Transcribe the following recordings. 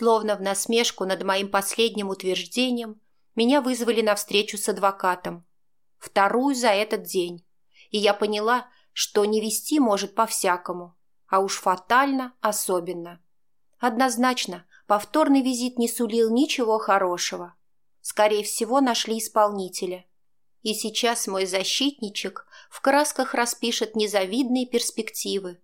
Словно в насмешку над моим последним утверждением, меня вызвали на встречу с адвокатом. Вторую за этот день. И я поняла, что не вести может по-всякому, а уж фатально особенно. Однозначно, повторный визит не сулил ничего хорошего. Скорее всего, нашли исполнителя. И сейчас мой защитничек в красках распишет незавидные перспективы.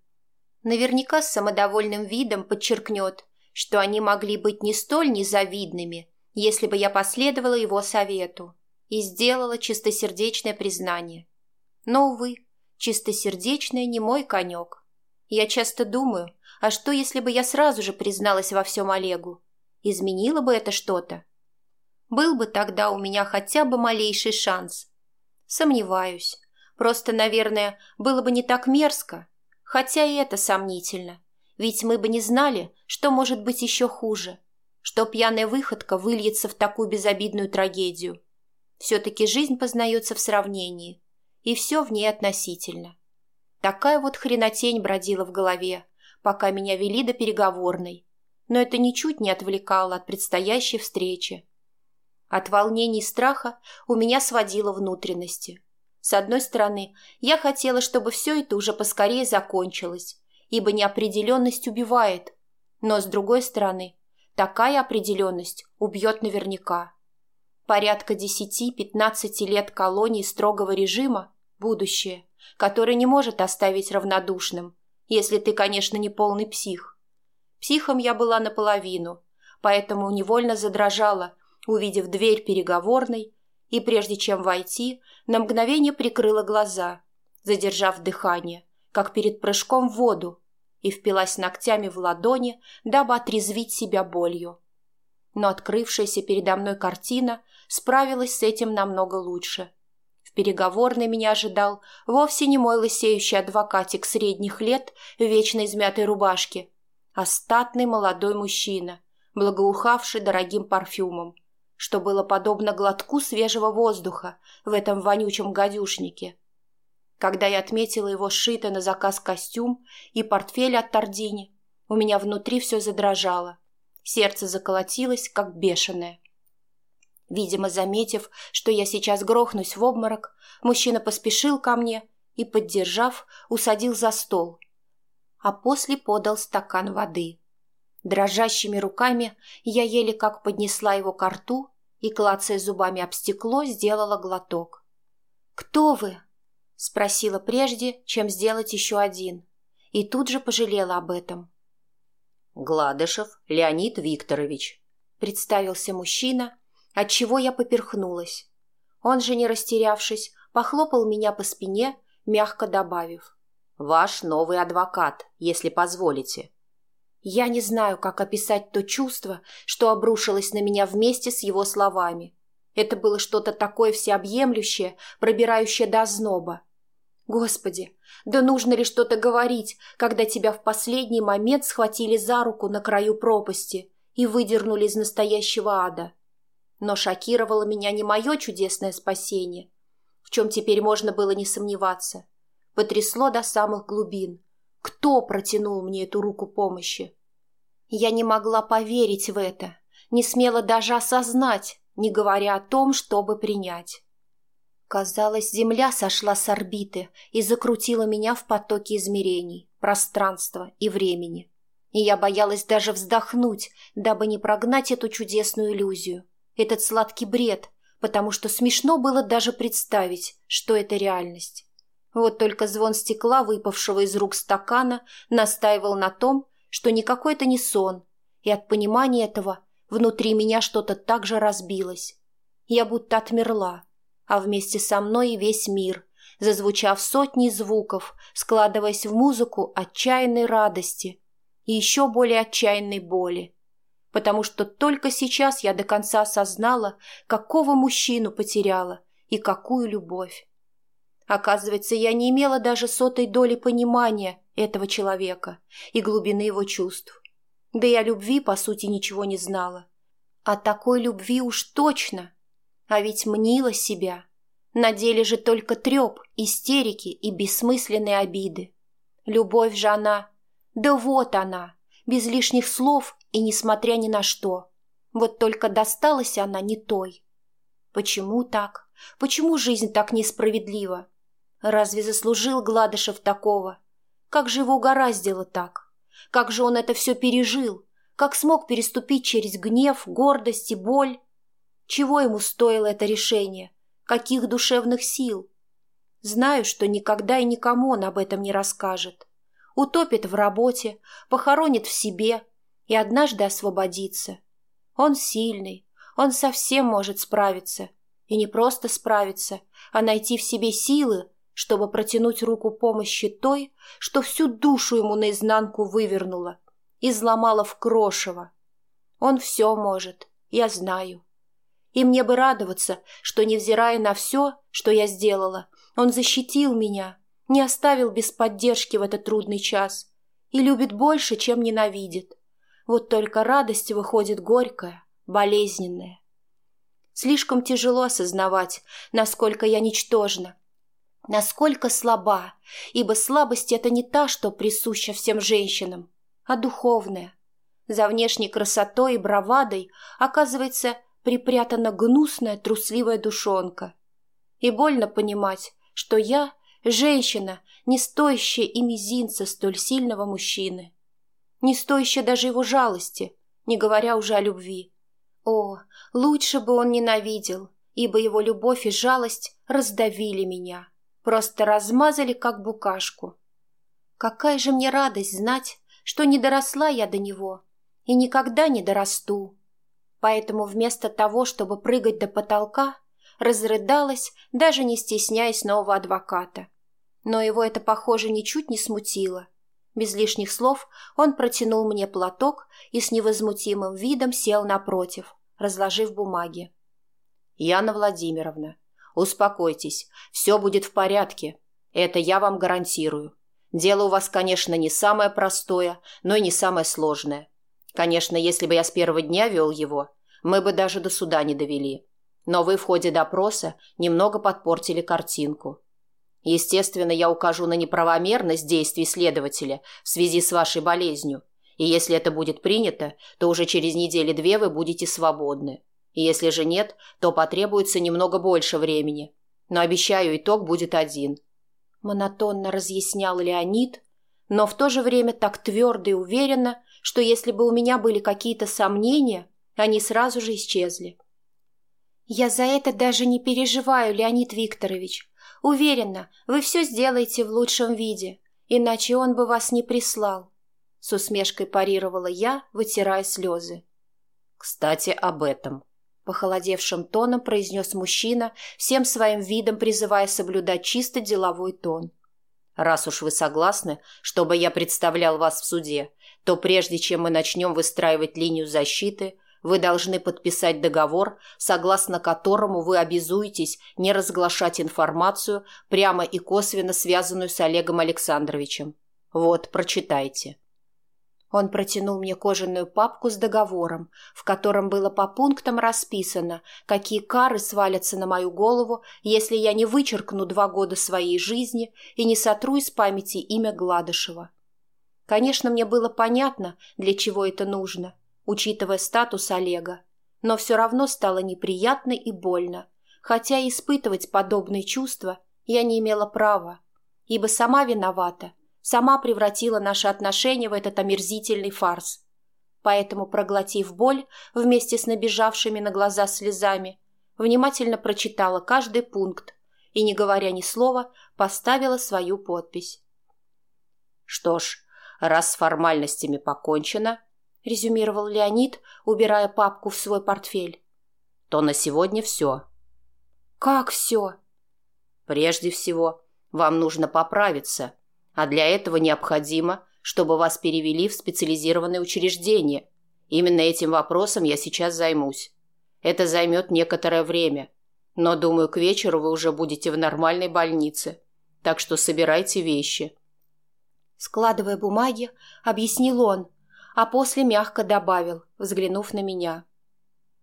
Наверняка с самодовольным видом подчеркнет, что они могли быть не столь незавидными, если бы я последовала его совету и сделала чистосердечное признание. Но, увы, чистосердечное не мой конек. Я часто думаю, а что, если бы я сразу же призналась во всем Олегу? Изменило бы это что-то? Был бы тогда у меня хотя бы малейший шанс. Сомневаюсь. Просто, наверное, было бы не так мерзко. Хотя и это сомнительно. Ведь мы бы не знали, что может быть еще хуже, что пьяная выходка выльется в такую безобидную трагедию. Все-таки жизнь познается в сравнении, и все в ней относительно. Такая вот хренотень бродила в голове, пока меня вели до переговорной, но это ничуть не отвлекало от предстоящей встречи. От волнений и страха у меня сводило внутренности. С одной стороны, я хотела, чтобы все это уже поскорее закончилось, ибо неопределенность убивает. Но, с другой стороны, такая определенность убьет наверняка. Порядка 10-15 лет колонии строгого режима – будущее, которое не может оставить равнодушным, если ты, конечно, не полный псих. Психом я была наполовину, поэтому невольно задрожала, увидев дверь переговорной, и прежде чем войти, на мгновение прикрыла глаза, задержав дыхание, как перед прыжком в воду, и впилась ногтями в ладони, дабы отрезвить себя болью. Но открывшаяся передо мной картина справилась с этим намного лучше. В переговорной меня ожидал вовсе не мой лысеющий адвокатик средних лет в вечно измятой рубашке, а статный молодой мужчина, благоухавший дорогим парфюмом, что было подобно глотку свежего воздуха в этом вонючем гадюшнике – когда я отметила его сшитый на заказ костюм и портфель от Тордини, у меня внутри все задрожало. Сердце заколотилось, как бешеное. Видимо, заметив, что я сейчас грохнусь в обморок, мужчина поспешил ко мне и, поддержав, усадил за стол, а после подал стакан воды. Дрожащими руками я еле как поднесла его к рту и, клацая зубами об стекло, сделала глоток. «Кто вы?» — спросила прежде, чем сделать еще один, и тут же пожалела об этом. «Гладышев Леонид Викторович», — представился мужчина, отчего я поперхнулась. Он же, не растерявшись, похлопал меня по спине, мягко добавив. «Ваш новый адвокат, если позволите». Я не знаю, как описать то чувство, что обрушилось на меня вместе с его словами. Это было что-то такое всеобъемлющее, пробирающее до зноба. Господи, да нужно ли что-то говорить, когда тебя в последний момент схватили за руку на краю пропасти и выдернули из настоящего ада? Но шокировало меня не мое чудесное спасение, в чем теперь можно было не сомневаться. Потрясло до самых глубин. Кто протянул мне эту руку помощи? Я не могла поверить в это, не смела даже осознать, не говоря о том, чтобы принять. Казалось, земля сошла с орбиты и закрутила меня в потоке измерений, пространства и времени. И я боялась даже вздохнуть, дабы не прогнать эту чудесную иллюзию, этот сладкий бред, потому что смешно было даже представить, что это реальность. Вот только звон стекла, выпавшего из рук стакана, настаивал на том, что никакой это не сон, и от понимания этого внутри меня что-то так же разбилось. Я будто отмерла, а вместе со мной и весь мир, зазвучав сотни звуков, складываясь в музыку отчаянной радости и еще более отчаянной боли. Потому что только сейчас я до конца осознала, какого мужчину потеряла и какую любовь. Оказывается, я не имела даже сотой доли понимания этого человека и глубины его чувств. Да о любви, по сути, ничего не знала. О такой любви уж точно а ведь мнила себя. На деле же только треп, истерики и бессмысленные обиды. Любовь же она... Да вот она, без лишних слов и несмотря ни на что. Вот только досталась она не той. Почему так? Почему жизнь так несправедлива? Разве заслужил Гладышев такого? Как же его угораздило так? Как же он это все пережил? Как смог переступить через гнев, гордость и боль? Чего ему стоило это решение? Каких душевных сил? Знаю, что никогда и никому он об этом не расскажет. Утопит в работе, похоронит в себе и однажды освободится. Он сильный, он совсем может справиться. И не просто справиться, а найти в себе силы, чтобы протянуть руку помощи той, что всю душу ему наизнанку вывернула, изломала в крошево. Он все может, я знаю. И мне бы радоваться, что, невзирая на все, что я сделала, он защитил меня, не оставил без поддержки в этот трудный час и любит больше, чем ненавидит. Вот только радость выходит горькая, болезненная. Слишком тяжело осознавать, насколько я ничтожна, насколько слаба, ибо слабость – это не та, что присуща всем женщинам, а духовная. За внешней красотой и бравадой, оказывается, припрятана гнусная трусливая душонка. И больно понимать, что я – женщина, не стоящая и мизинца столь сильного мужчины, не стоящая даже его жалости, не говоря уже о любви. О, лучше бы он ненавидел, ибо его любовь и жалость раздавили меня просто размазали, как букашку. Какая же мне радость знать, что не доросла я до него и никогда не дорасту. Поэтому вместо того, чтобы прыгать до потолка, разрыдалась, даже не стесняясь нового адвоката. Но его это, похоже, ничуть не смутило. Без лишних слов он протянул мне платок и с невозмутимым видом сел напротив, разложив бумаги. «Яна Владимировна, «Успокойтесь, все будет в порядке. Это я вам гарантирую. Дело у вас, конечно, не самое простое, но и не самое сложное. Конечно, если бы я с первого дня вел его, мы бы даже до суда не довели. Но вы в ходе допроса немного подпортили картинку. Естественно, я укажу на неправомерность действий следователя в связи с вашей болезнью, и если это будет принято, то уже через недели-две вы будете свободны. Если же нет, то потребуется немного больше времени. Но обещаю, итог будет один. Монотонно разъяснял Леонид, но в то же время так твердо и уверенно, что если бы у меня были какие-то сомнения, они сразу же исчезли. «Я за это даже не переживаю, Леонид Викторович. Уверена, вы все сделаете в лучшем виде, иначе он бы вас не прислал», — с усмешкой парировала я, вытирая слезы. «Кстати, об этом», Похолодевшим тоном произнес мужчина, всем своим видом призывая соблюдать чисто деловой тон. «Раз уж вы согласны, чтобы я представлял вас в суде, то прежде чем мы начнем выстраивать линию защиты, вы должны подписать договор, согласно которому вы обязуетесь не разглашать информацию, прямо и косвенно связанную с Олегом Александровичем. Вот, прочитайте». Он протянул мне кожаную папку с договором, в котором было по пунктам расписано, какие кары свалятся на мою голову, если я не вычеркну два года своей жизни и не сотру из памяти имя Гладышева. Конечно, мне было понятно, для чего это нужно, учитывая статус Олега, но все равно стало неприятно и больно, хотя испытывать подобные чувства я не имела права, ибо сама виновата – сама превратила наши отношения в этот омерзительный фарс. Поэтому, проглотив боль вместе с набежавшими на глаза слезами, внимательно прочитала каждый пункт и, не говоря ни слова, поставила свою подпись. «Что ж, раз с формальностями покончено», — резюмировал Леонид, убирая папку в свой портфель, — «то на сегодня все». «Как все?» «Прежде всего, вам нужно поправиться», а для этого необходимо, чтобы вас перевели в специализированное учреждение. Именно этим вопросом я сейчас займусь. Это займет некоторое время, но, думаю, к вечеру вы уже будете в нормальной больнице. Так что собирайте вещи». Складывая бумаги, объяснил он, а после мягко добавил, взглянув на меня.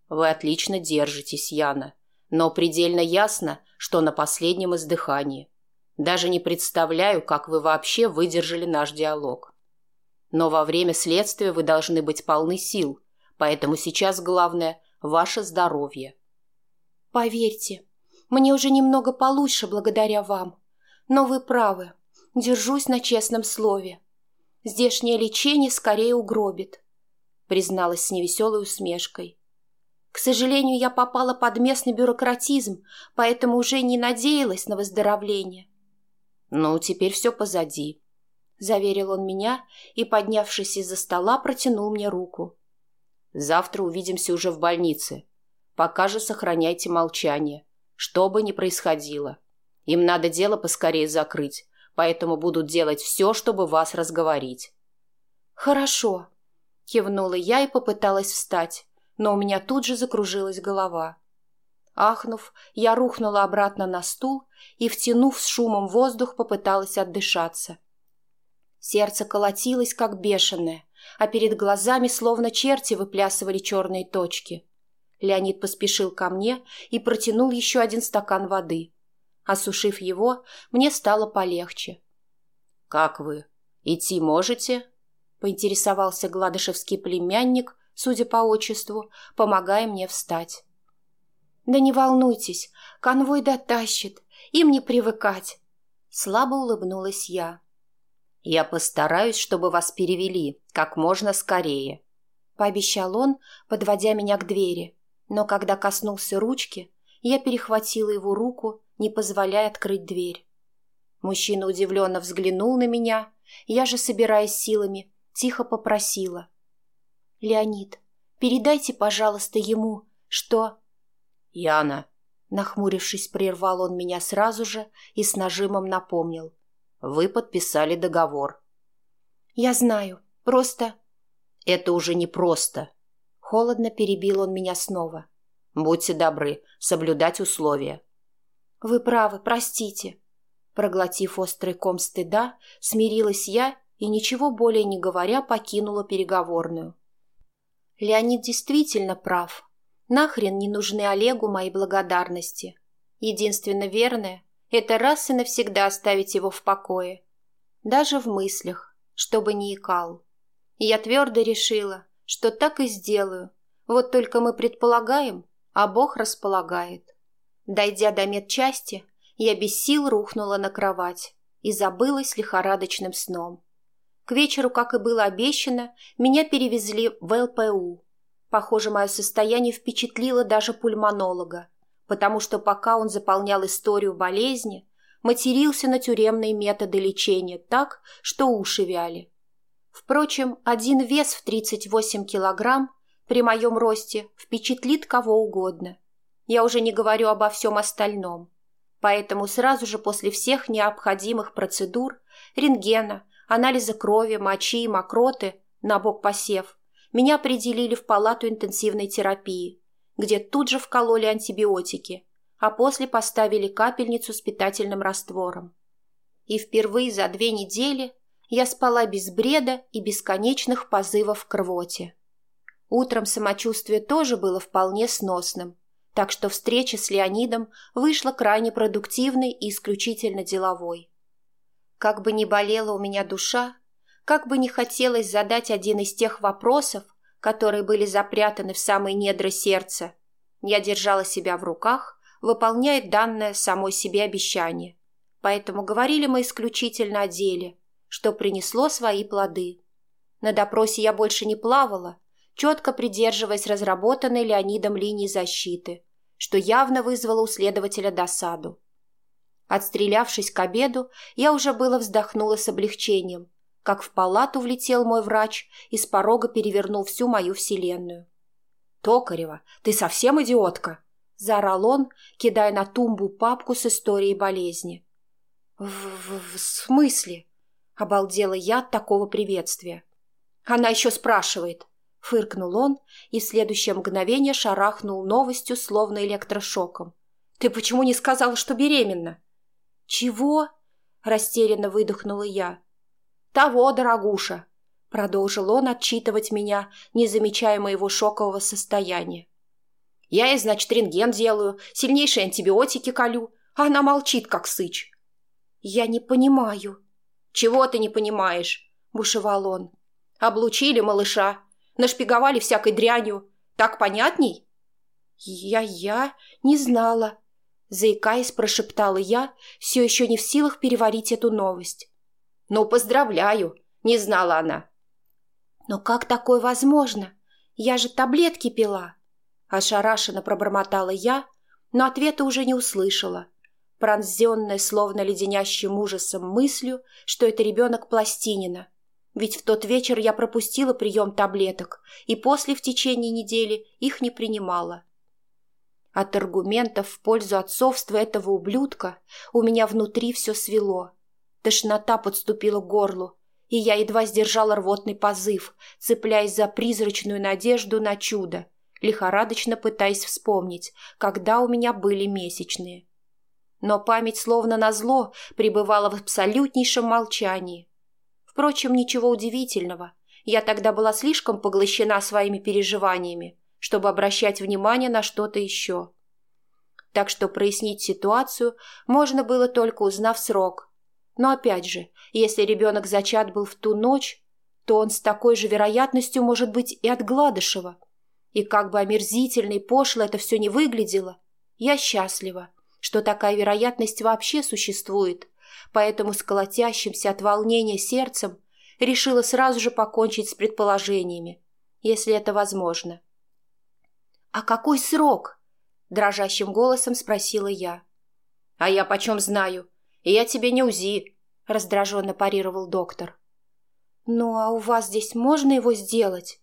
«Вы отлично держитесь, Яна, но предельно ясно, что на последнем издыхании. Даже не представляю, как вы вообще выдержали наш диалог. Но во время следствия вы должны быть полны сил, поэтому сейчас главное – ваше здоровье. Поверьте, мне уже немного получше благодаря вам. Но вы правы, держусь на честном слове. Здешнее лечение скорее угробит, призналась с невеселой усмешкой. К сожалению, я попала под местный бюрократизм, поэтому уже не надеялась на выздоровление. «Ну, теперь все позади», — заверил он меня и, поднявшись из-за стола, протянул мне руку. «Завтра увидимся уже в больнице. Пока же сохраняйте молчание, что бы ни происходило. Им надо дело поскорее закрыть, поэтому будут делать все, чтобы вас разговорить». «Хорошо», — кивнула я и попыталась встать, но у меня тут же закружилась голова. Ахнув, я рухнула обратно на стул и, втянув с шумом воздух, попыталась отдышаться. Сердце колотилось, как бешеное, а перед глазами словно черти выплясывали черные точки. Леонид поспешил ко мне и протянул еще один стакан воды. Осушив его, мне стало полегче. «Как вы? Идти можете?» — поинтересовался гладышевский племянник, судя по отчеству, помогая мне встать. «Да не волнуйтесь, конвой дотащит, им не привыкать!» Слабо улыбнулась я. «Я постараюсь, чтобы вас перевели как можно скорее», — пообещал он, подводя меня к двери. Но когда коснулся ручки, я перехватила его руку, не позволяя открыть дверь. Мужчина удивленно взглянул на меня, я же, собираясь силами, тихо попросила. «Леонид, передайте, пожалуйста, ему, что...» «Яна!» Нахмурившись, прервал он меня сразу же и с нажимом напомнил. «Вы подписали договор». «Я знаю. Просто...» «Это уже не просто». Холодно перебил он меня снова. «Будьте добры, соблюдать условия». «Вы правы, простите». Проглотив острый ком стыда, смирилась я и, ничего более не говоря, покинула переговорную. Леонид действительно прав. Нахрен не нужны Олегу мои благодарности. Единственно верное – это раз и навсегда оставить его в покое. Даже в мыслях, чтобы не икал. И я твердо решила, что так и сделаю. Вот только мы предполагаем, а Бог располагает. Дойдя до медчасти, я без сил рухнула на кровать и забылась лихорадочным сном. К вечеру, как и было обещано, меня перевезли в ЛПУ, Похоже, мое состояние впечатлило даже пульмонолога, потому что пока он заполнял историю болезни, матерился на тюремные методы лечения так, что уши вяли. Впрочем, один вес в 38 килограмм при моем росте впечатлит кого угодно. Я уже не говорю обо всем остальном. Поэтому сразу же после всех необходимых процедур, рентгена, анализа крови, мочи и мокроты, на бок посев, меня определили в палату интенсивной терапии, где тут же вкололи антибиотики, а после поставили капельницу с питательным раствором. И впервые за две недели я спала без бреда и бесконечных позывов к рвоте. Утром самочувствие тоже было вполне сносным, так что встреча с Леонидом вышла крайне продуктивной и исключительно деловой. Как бы ни болела у меня душа, как бы не хотелось задать один из тех вопросов, которые были запрятаны в самые недра сердца, я держала себя в руках, выполняя данное самой себе обещание. Поэтому говорили мы исключительно о деле, что принесло свои плоды. На допросе я больше не плавала, четко придерживаясь разработанной Леонидом линии защиты, что явно вызвало у следователя досаду. Отстрелявшись к обеду, я уже было вздохнула с облегчением, как в палату влетел мой врач и с порога перевернул всю мою вселенную. «Токарева, ты совсем идиотка!» – заорал он, кидая на тумбу папку с историей болезни. «В, в, в смысле?» – обалдела я от такого приветствия. «Она еще спрашивает!» – фыркнул он и в следующее мгновение шарахнул новостью, словно электрошоком. «Ты почему не сказала, что беременна?» «Чего?» – растерянно выдохнула я. «Того, дорогуша!» — продолжил он отчитывать меня, не замечая моего шокового состояния. «Я ей, значит, рентген делаю, сильнейшие антибиотики колю, а она молчит, как сыч». «Я не понимаю». «Чего ты не понимаешь?» — бушевал он. Облучили малыша, нашпиговали всякой дрянью. Так понятней?» «Я-я не знала», — заикаясь, прошептала я, все еще не в силах переварить эту новость. «Ну, поздравляю!» — не знала она. «Но как такое возможно? Я же таблетки пила!» Ошарашенно пробормотала я, но ответа уже не услышала, пронзенная словно леденящим ужасом мыслью, что это ребенок Пластинина. Ведь в тот вечер я пропустила прием таблеток и после в течение недели их не принимала. От аргументов в пользу отцовства этого ублюдка у меня внутри все свело. Тошнота подступила к горлу, и я едва сдержала рвотный позыв, цепляясь за призрачную надежду на чудо, лихорадочно пытаясь вспомнить, когда у меня были месячные. Но память словно назло пребывала в абсолютнейшем молчании. Впрочем, ничего удивительного. Я тогда была слишком поглощена своими переживаниями, чтобы обращать внимание на что-то еще. Так что прояснить ситуацию можно было только узнав срок. Но опять же, если ребенок зачат был в ту ночь, то он с такой же вероятностью может быть и от Гладышева. И как бы омерзительно и пошло это все не выглядело, я счастлива, что такая вероятность вообще существует, поэтому с от волнения сердцем решила сразу же покончить с предположениями, если это возможно. «А какой срок?» – дрожащим голосом спросила я. «А я почем знаю? И я тебе не УЗИ», – раздраженно парировал доктор. «Ну, а у вас здесь можно его сделать?»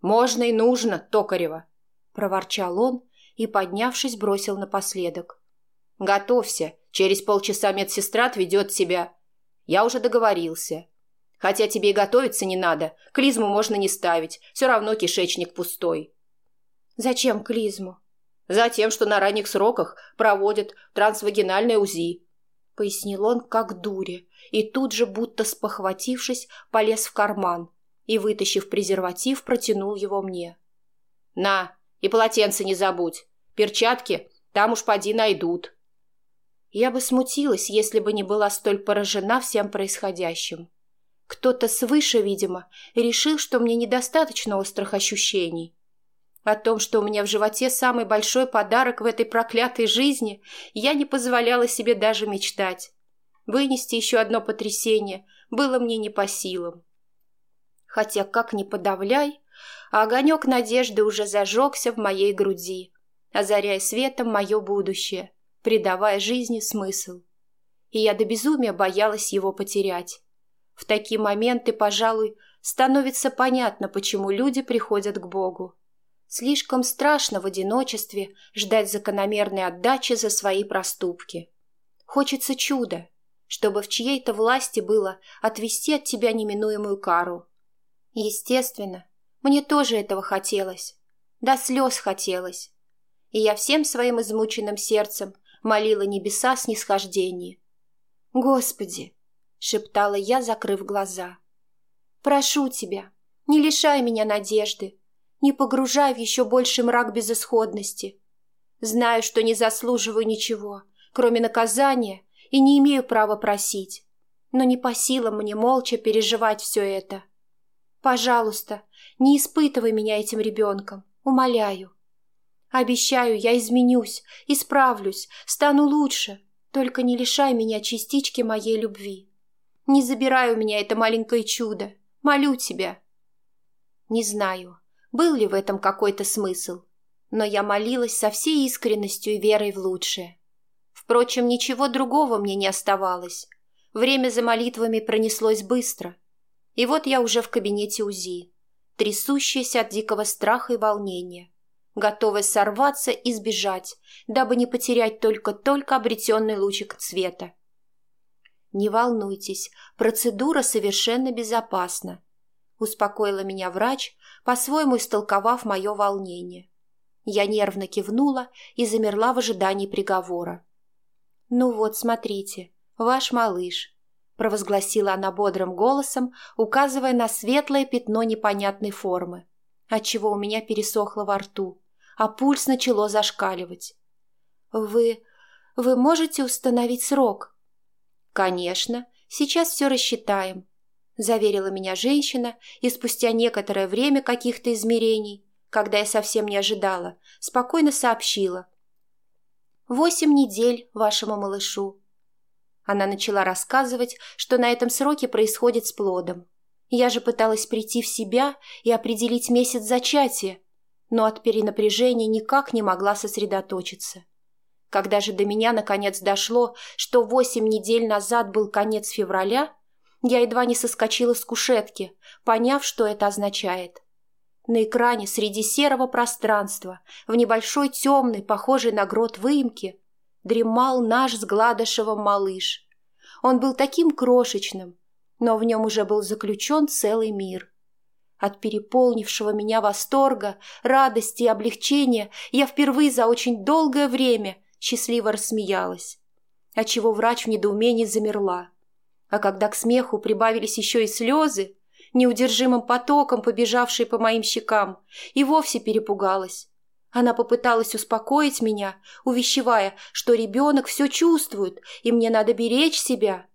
«Можно и нужно, Токарева», – проворчал он и, поднявшись, бросил напоследок. «Готовься, через полчаса медсестра отведет тебя. Я уже договорился. Хотя тебе и готовиться не надо, клизму можно не ставить, все равно кишечник пустой». Зачем клизму? Затем, что на ранних сроках проводят трансвагинальное УЗИ. Пояснил он, как дуре, и тут же, будто спохватившись, полез в карман и, вытащив презерватив, протянул его мне. «На, и полотенце не забудь. Перчатки там уж поди найдут». Я бы смутилась, если бы не была столь поражена всем происходящим. Кто-то свыше, видимо, решил, что мне недостаточно острых ощущений, о том, что у меня в животе самый большой подарок в этой проклятой жизни, я не позволяла себе даже мечтать. Вынести еще одно потрясение было мне не по силам. Хотя, как ни подавляй, огонек надежды уже зажегся в моей груди, озаряя светом мое будущее, придавая жизни смысл. И я до безумия боялась его потерять. В такие моменты, пожалуй, становится понятно, почему люди приходят к Богу. Слишком страшно в одиночестве ждать закономерной отдачи за свои проступки. Хочется чуда, чтобы в чьей-то власти было отвести от тебя неминуемую кару. Естественно, мне тоже этого хотелось. До слез хотелось. И я всем своим измученным сердцем молила небеса снисхождения. «Господи!» — шептала я, закрыв глаза. «Прошу тебя, не лишай меня надежды, не погружай в еще больший мрак безысходности. Знаю, что не заслуживаю ничего, кроме наказания, и не имею права просить. Но не по силам мне молча переживать все это. Пожалуйста, не испытывай меня этим ребенком, умоляю. Обещаю, я изменюсь, исправлюсь, стану лучше, только не лишай меня частички моей любви. Не забирай у меня это маленькое чудо, молю тебя. Не знаю, был ли в этом какой-то смысл? Но я молилась со всей искренностью и верой в лучшее. Впрочем, ничего другого мне не оставалось. Время за молитвами пронеслось быстро. И вот я уже в кабинете УЗИ, трясущаяся от дикого страха и волнения, готовая сорваться и сбежать, дабы не потерять только-только обретенный лучик цвета. «Не волнуйтесь, процедура совершенно безопасна», — успокоила меня врач, по-своему истолковав мое волнение. Я нервно кивнула и замерла в ожидании приговора. «Ну вот, смотрите, ваш малыш», — провозгласила она бодрым голосом, указывая на светлое пятно непонятной формы, отчего у меня пересохло во рту, а пульс начало зашкаливать. «Вы... вы можете установить срок?» «Конечно, сейчас все рассчитаем», – заверила меня женщина, и спустя некоторое время каких-то измерений, когда я совсем не ожидала, спокойно сообщила. «Восемь недель вашему малышу». Она начала рассказывать, что на этом сроке происходит с плодом. Я же пыталась прийти в себя и определить месяц зачатия, но от перенапряжения никак не могла сосредоточиться. Когда же до меня наконец дошло, что восемь недель назад был конец февраля, я едва не соскочила с кушетки, поняв, что это означает. На экране среди серого пространства, в небольшой темной, похожей на грот выемке, дремал наш с Гладышевым малыш. Он был таким крошечным, но в нем уже был заключен целый мир. От переполнившего меня восторга, радости и облегчения я впервые за очень долгое время счастливо рассмеялась, отчего врач в недоумении замерла. А когда к смеху прибавились еще и слезы, неудержимым потоком побежавшие по моим щекам, и вовсе перепугалась. Она попыталась успокоить меня, увещевая, что ребенок все чувствует, и мне надо беречь себя.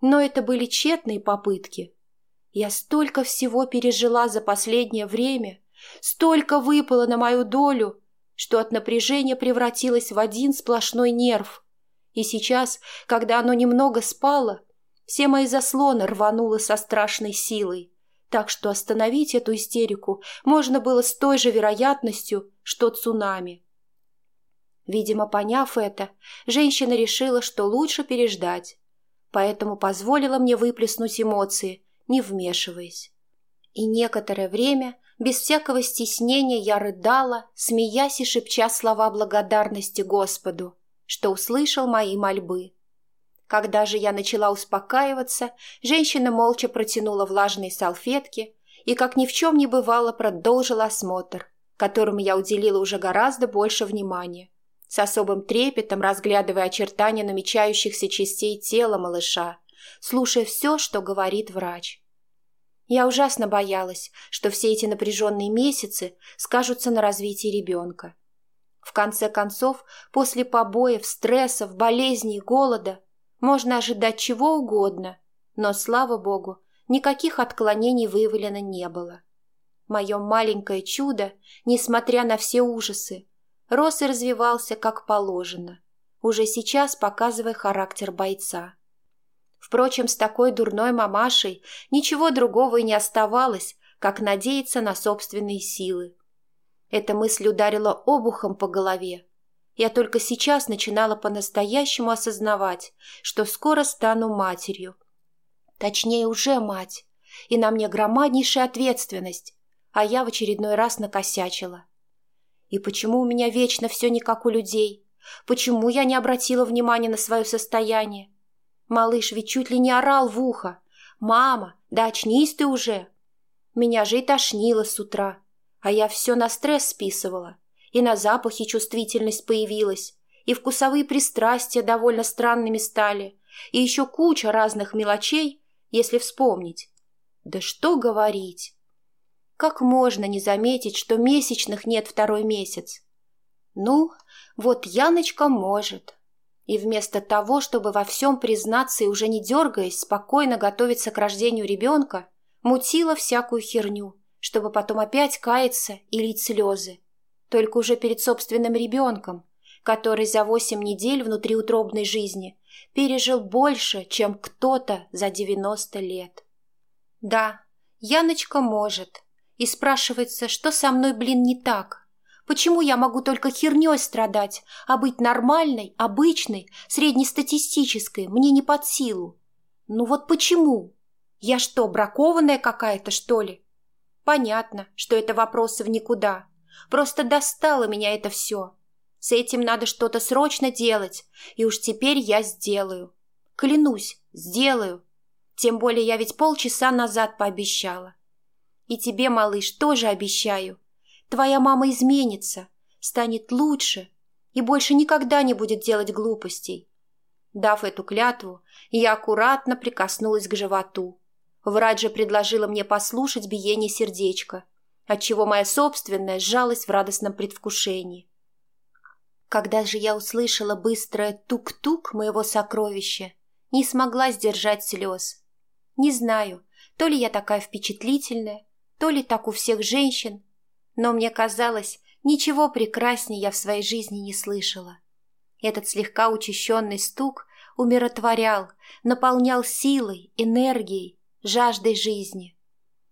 Но это были тщетные попытки. Я столько всего пережила за последнее время, столько выпало на мою долю, что от напряжения превратилось в один сплошной нерв. И сейчас, когда оно немного спало, все мои заслоны рвануло со страшной силой, так что остановить эту истерику можно было с той же вероятностью, что цунами. Видимо, поняв это, женщина решила, что лучше переждать, поэтому позволила мне выплеснуть эмоции, не вмешиваясь. И некоторое время без всякого стеснения я рыдала, смеясь и шепча слова благодарности Господу, что услышал мои мольбы. Когда же я начала успокаиваться, женщина молча протянула влажные салфетки и, как ни в чем не бывало, продолжила осмотр, которому я уделила уже гораздо больше внимания, с особым трепетом разглядывая очертания намечающихся частей тела малыша, слушая все, что говорит врач. Я ужасно боялась, что все эти напряженные месяцы скажутся на развитии ребенка. В конце концов, после побоев, стрессов, болезней голода можно ожидать чего угодно, но, слава богу, никаких отклонений выявлено не было. Мое маленькое чудо, несмотря на все ужасы, рос и развивался как положено, уже сейчас показывая характер бойца. Впрочем, с такой дурной мамашей ничего другого и не оставалось, как надеяться на собственные силы. Эта мысль ударила обухом по голове. Я только сейчас начинала по-настоящему осознавать, что скоро стану матерью. Точнее, уже мать, и на мне громаднейшая ответственность, а я в очередной раз накосячила. И почему у меня вечно все не как у людей? Почему я не обратила внимания на свое состояние? Малыш ведь чуть ли не орал в ухо. «Мама, да очнись ты уже!» Меня же и тошнило с утра, а я все на стресс списывала. И на запахи чувствительность появилась, и вкусовые пристрастия довольно странными стали, и еще куча разных мелочей, если вспомнить. Да что говорить! Как можно не заметить, что месячных нет второй месяц? Ну, вот Яночка может, и вместо того, чтобы во всем признаться и уже не дергаясь, спокойно готовиться к рождению ребенка, мутила всякую херню, чтобы потом опять каяться и лить слезы. Только уже перед собственным ребенком, который за восемь недель внутриутробной жизни пережил больше, чем кто-то за девяносто лет. Да, Яночка может. И спрашивается, что со мной, блин, не так? Почему я могу только херней страдать, а быть нормальной, обычной, среднестатистической мне не под силу? Ну вот почему? Я что, бракованная какая-то, что ли? Понятно, что это вопросы в никуда. Просто достало меня это все. С этим надо что-то срочно делать, и уж теперь я сделаю. Клянусь, сделаю. Тем более я ведь полчаса назад пообещала. И тебе, малыш, тоже обещаю. Твоя мама изменится, станет лучше и больше никогда не будет делать глупостей. Дав эту клятву, я аккуратно прикоснулась к животу. Врач же предложила мне послушать биение сердечка, отчего моя собственная сжалась в радостном предвкушении. Когда же я услышала быстрое тук-тук моего сокровища, не смогла сдержать слез. Не знаю, То ли я такая впечатлительная, то ли так у всех женщин, но мне казалось, ничего прекраснее я в своей жизни не слышала. Этот слегка учащенный стук умиротворял, наполнял силой, энергией, жаждой жизни.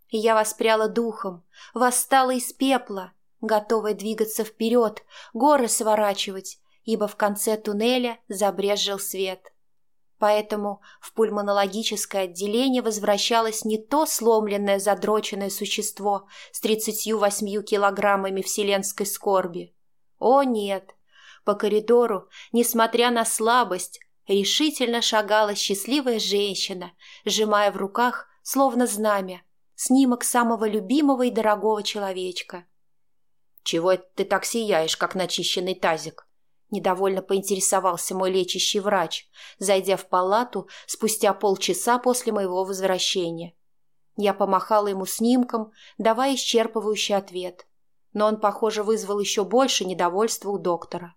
И я воспряла духом, восстала из пепла, готовая двигаться вперед, горы сворачивать, ибо в конце туннеля забрезжил свет. Поэтому в пульмонологическое отделение возвращалось не то сломленное задроченное существо с 38 килограммами вселенской скорби. О нет! По коридору, несмотря на слабость, решительно шагала счастливая женщина, сжимая в руках, словно знамя, снимок самого любимого и дорогого человечка. «Чего это ты так сияешь, как начищенный тазик?» Недовольно поинтересовался мой лечащий врач, зайдя в палату спустя полчаса после моего возвращения. Я помахала ему снимком, давая исчерпывающий ответ. Но он, похоже, вызвал еще больше недовольства у доктора.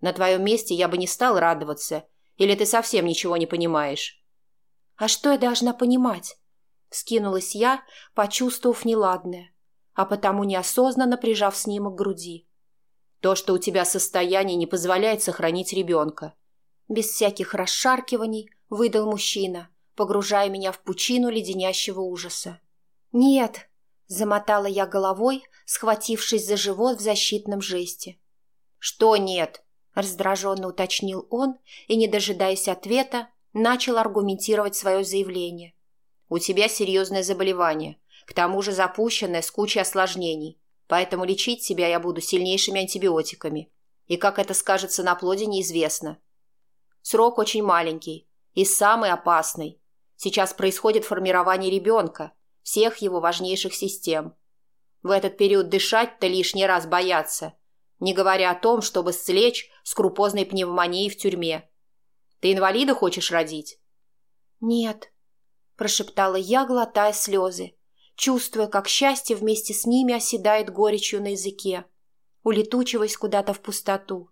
«На твоем месте я бы не стал радоваться. Или ты совсем ничего не понимаешь?» «А что я должна понимать?» Скинулась я, почувствовав неладное, а потому неосознанно прижав снимок к груди. То, что у тебя состояние не позволяет сохранить ребенка. Без всяких расшаркиваний выдал мужчина, погружая меня в пучину леденящего ужаса. «Нет!» – замотала я головой, схватившись за живот в защитном жесте. «Что нет?» – раздраженно уточнил он и, не дожидаясь ответа, начал аргументировать свое заявление. «У тебя серьезное заболевание, к тому же запущенное с кучей осложнений. Поэтому лечить себя я буду сильнейшими антибиотиками. И как это скажется на плоде, неизвестно. Срок очень маленький и самый опасный. Сейчас происходит формирование ребенка, всех его важнейших систем. В этот период дышать-то лишний раз бояться, не говоря о том, чтобы слечь с крупозной пневмонией в тюрьме. Ты инвалида хочешь родить? Нет, прошептала я, глотая слезы чувствуя, как счастье вместе с ними оседает горечью на языке, улетучиваясь куда-то в пустоту.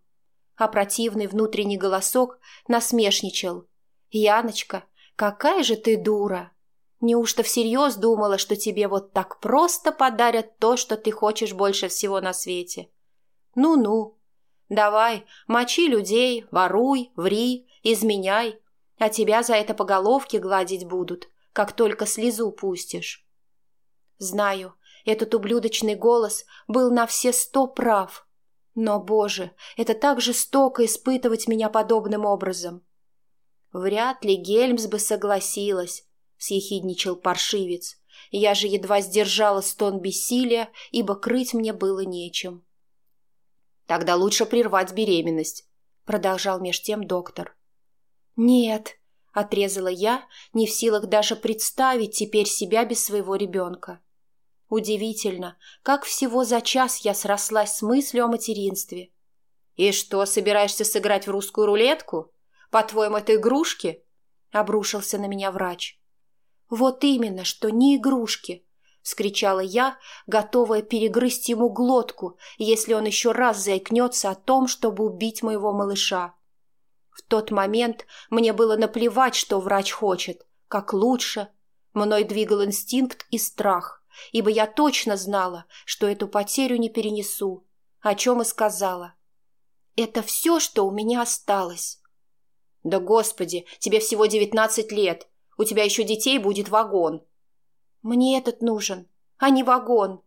А противный внутренний голосок насмешничал. «Яночка, какая же ты дура! Неужто всерьез думала, что тебе вот так просто подарят то, что ты хочешь больше всего на свете? Ну-ну, давай, мочи людей, воруй, ври, изменяй, а тебя за это по головке гладить будут, как только слезу пустишь». Знаю, этот ублюдочный голос был на все сто прав. Но, боже, это так жестоко испытывать меня подобным образом. Вряд ли Гельмс бы согласилась, — съехидничал паршивец. Я же едва сдержала стон бессилия, ибо крыть мне было нечем. «Тогда лучше прервать беременность», — продолжал меж тем доктор. «Нет», — отрезала я, не в силах даже представить теперь себя без своего ребенка. Удивительно, как всего за час я срослась с мыслью о материнстве. «И что, собираешься сыграть в русскую рулетку? По-твоему, это игрушки?» — обрушился на меня врач. «Вот именно, что не игрушки!» — вскричала я, готовая перегрызть ему глотку, если он еще раз заикнется о том, чтобы убить моего малыша. В тот момент мне было наплевать, что врач хочет, как лучше. Мной двигал инстинкт и страх ибо я точно знала, что эту потерю не перенесу, о чем и сказала. Это все, что у меня осталось. Да господи, тебе всего девятнадцать лет, у тебя еще детей будет вагон. Мне этот нужен, а не вагон.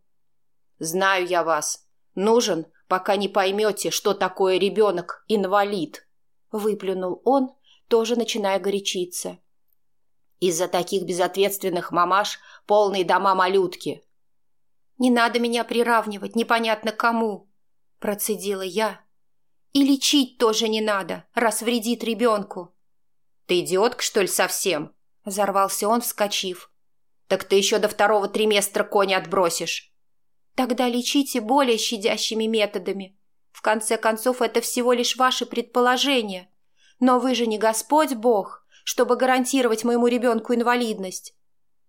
Знаю я вас. Нужен, пока не поймете, что такое ребенок-инвалид. Выплюнул он, тоже начиная горячиться. Из-за таких безответственных мамаш полные дома малютки. «Не надо меня приравнивать непонятно кому», – процедила я. «И лечить тоже не надо, раз вредит ребенку». «Ты идиотка, что ли, совсем?» – взорвался он, вскочив. «Так ты еще до второго триместра кони отбросишь». «Тогда лечите более щадящими методами. В конце концов, это всего лишь ваши предположения. Но вы же не Господь Бог, чтобы гарантировать моему ребенку инвалидность.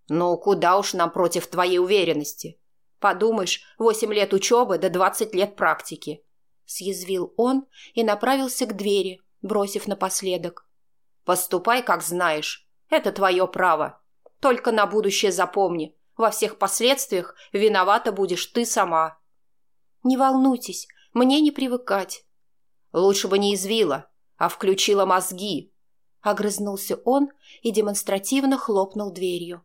Ну, куда уж нам против твоей уверенности. Подумаешь, восемь лет учебы до двадцать лет практики. Съязвил он и направился к двери, бросив напоследок. Поступай, как знаешь. Это твое право. Только на будущее запомни. Во всех последствиях виновата будешь ты сама. Не волнуйтесь, мне не привыкать. Лучше бы не извила, а включила мозги. Огрызнулся он и демонстративно хлопнул дверью.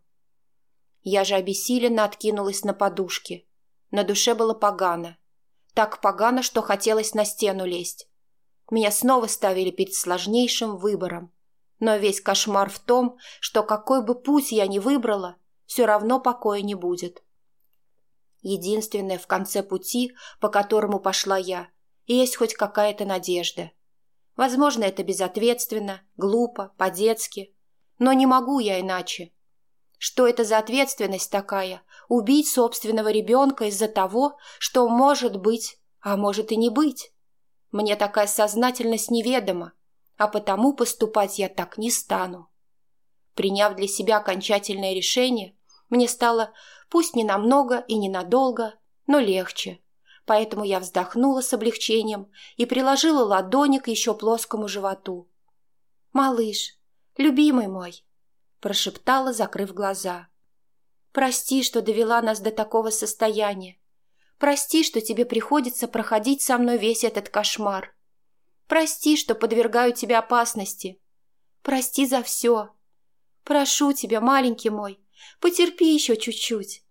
Я же обессиленно откинулась на подушке. На душе было погано. Так погано, что хотелось на стену лезть. Меня снова ставили перед сложнейшим выбором. Но весь кошмар в том, что какой бы путь я ни выбрала, все равно покоя не будет. Единственное в конце пути, по которому пошла я, есть хоть какая-то надежда. Возможно, это безответственно, глупо, по-детски. Но не могу я иначе. Что это за ответственность такая – убить собственного ребенка из-за того, что может быть, а может и не быть? Мне такая сознательность неведома, а потому поступать я так не стану. Приняв для себя окончательное решение, мне стало, пусть не намного и ненадолго, но легче. Поэтому я вздохнула с облегчением и приложила ладони к еще плоскому животу. «Малыш, любимый мой», – прошептала, закрыв глаза. «Прости, что довела нас до такого состояния. Прости, что тебе приходится проходить со мной весь этот кошмар. Прости, что подвергаю тебя опасности. Прости за все. Прошу тебя, маленький мой, потерпи еще чуть-чуть.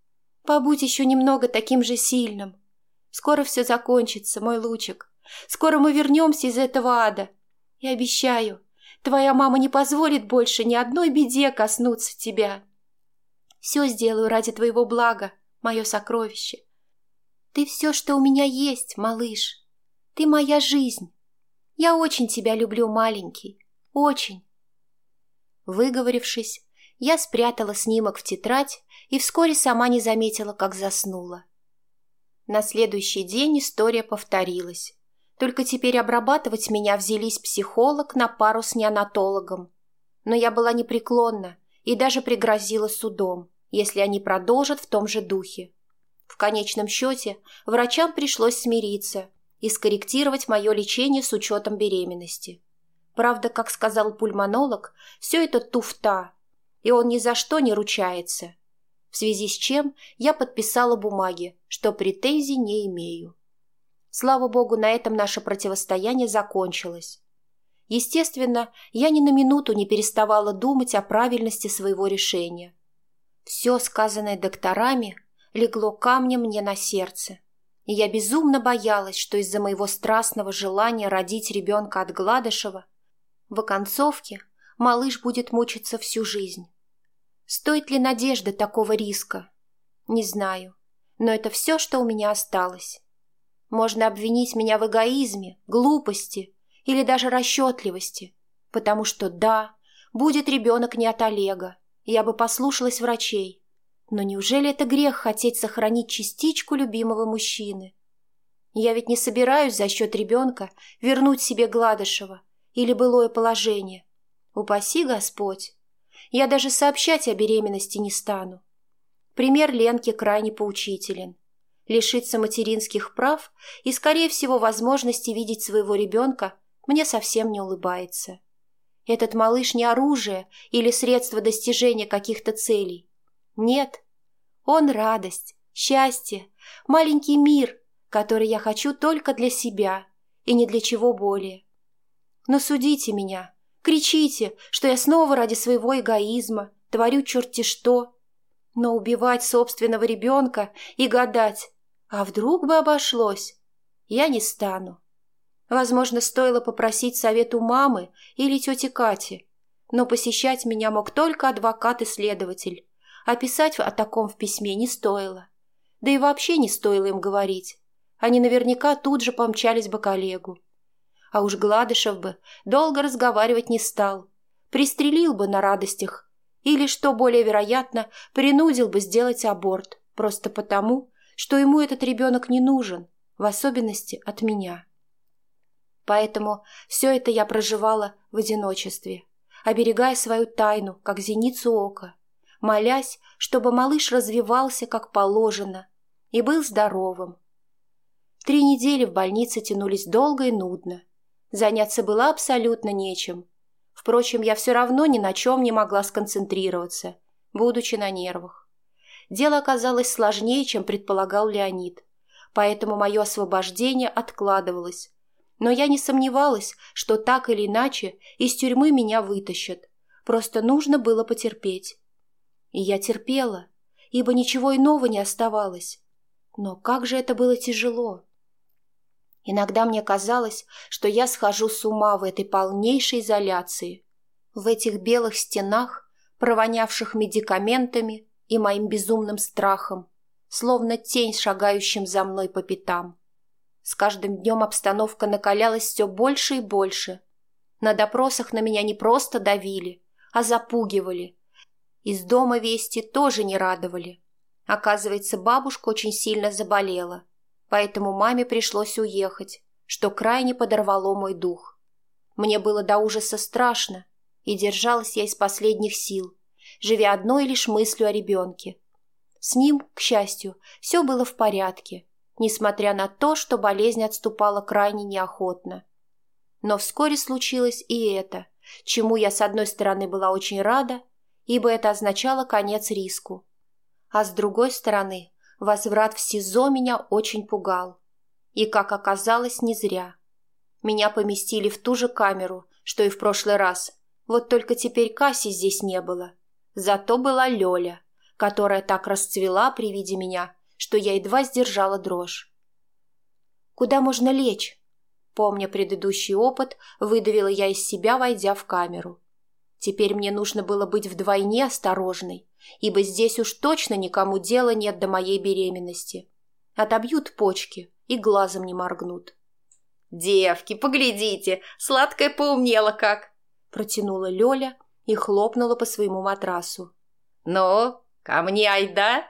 Побудь еще немного таким же сильным. Скоро все закончится, мой лучик. Скоро мы вернемся из этого ада. И обещаю, твоя мама не позволит больше ни одной беде коснуться тебя. Все сделаю ради твоего блага, мое сокровище. Ты все, что у меня есть, малыш. Ты моя жизнь. Я очень тебя люблю, маленький. Очень. Выговорившись, я спрятала снимок в тетрадь и вскоре сама не заметила, как заснула. На следующий день история повторилась. Только теперь обрабатывать меня взялись психолог на пару с неонатологом. Но я была непреклонна и даже пригрозила судом, если они продолжат в том же духе. В конечном счете врачам пришлось смириться и скорректировать мое лечение с учетом беременности. Правда, как сказал пульмонолог, все это туфта, и он ни за что не ручается. В связи с чем я подписала бумаги, что претензий не имею. Слава богу, на этом наше противостояние закончилось. Естественно, я ни на минуту не переставала думать о правильности своего решения. Все сказанное докторами легло камнем мне на сердце. И я безумно боялась, что из-за моего страстного желания родить ребенка от Гладышева в оконцовке малыш будет мучиться всю жизнь. Стоит ли надежда такого риска? Не знаю, но это все, что у меня осталось. Можно обвинить меня в эгоизме, глупости или даже расчетливости, потому что да, будет ребенок не от Олега, я бы послушалась врачей, но неужели это грех хотеть сохранить частичку любимого мужчины? Я ведь не собираюсь за счет ребенка вернуть себе Гладышева или былое положение. Упаси Господь. Я даже сообщать о беременности не стану. Пример Ленки крайне поучителен. Лишиться материнских прав и, скорее всего, возможности видеть своего ребенка мне совсем не улыбается. Этот малыш не оружие или средство достижения каких-то целей. Нет, он радость, счастье, маленький мир, который я хочу только для себя и ни для чего более. Но судите меня, кричите, что я снова ради своего эгоизма творю черти что. Но убивать собственного ребенка и гадать, а вдруг бы обошлось, я не стану. Возможно, стоило попросить совет у мамы или тети Кати, но посещать меня мог только адвокат и следователь, а писать о таком в письме не стоило. Да и вообще не стоило им говорить. Они наверняка тут же помчались бы к Олегу. А уж Гладышев бы долго разговаривать не стал. Пристрелил бы на радостях. Или, что более вероятно, принудил бы сделать аборт. Просто потому, что ему этот ребенок не нужен, в особенности от меня. Поэтому все это я проживала в одиночестве, оберегая свою тайну, как зеницу ока, молясь, чтобы малыш развивался как положено и был здоровым. Три недели в больнице тянулись долго и нудно. Заняться было абсолютно нечем. Впрочем, я все равно ни на чем не могла сконцентрироваться. будучи на нервах. Дело оказалось сложнее, чем предполагал Леонид, поэтому мое освобождение откладывалось. Но я не сомневалась, что так или иначе из тюрьмы меня вытащат. Просто нужно было потерпеть. И я терпела, ибо ничего иного не оставалось. Но как же это было тяжело! Иногда мне казалось, что я схожу с ума в этой полнейшей изоляции, в этих белых стенах, провонявших медикаментами и моим безумным страхом, словно тень, шагающим за мной по пятам. С каждым днем обстановка накалялась все больше и больше. На допросах на меня не просто давили, а запугивали. Из дома вести тоже не радовали. Оказывается, бабушка очень сильно заболела, поэтому маме пришлось уехать, что крайне подорвало мой дух. Мне было до ужаса страшно, и держалась я из последних сил, живя одной лишь мыслью о ребенке. С ним, к счастью, все было в порядке, несмотря на то, что болезнь отступала крайне неохотно. Но вскоре случилось и это, чему я с одной стороны была очень рада, ибо это означало конец риску, а с другой стороны, возврат в СИЗО меня очень пугал. И, как оказалось, не зря. Меня поместили в ту же камеру, что и в прошлый раз. Вот только теперь Касси здесь не было. Зато была Лёля, которая так расцвела при виде меня, что я едва сдержала дрожь. «Куда можно лечь?» Помня предыдущий опыт, выдавила я из себя, войдя в камеру. Теперь мне нужно было быть вдвойне осторожной, ибо здесь уж точно никому дела нет до моей беременности. Отобьют почки и глазом не моргнут. «Девки, поглядите, сладкая поумнела как!» протянула Лёля и хлопнула по своему матрасу. «Ну, ко мне айда!»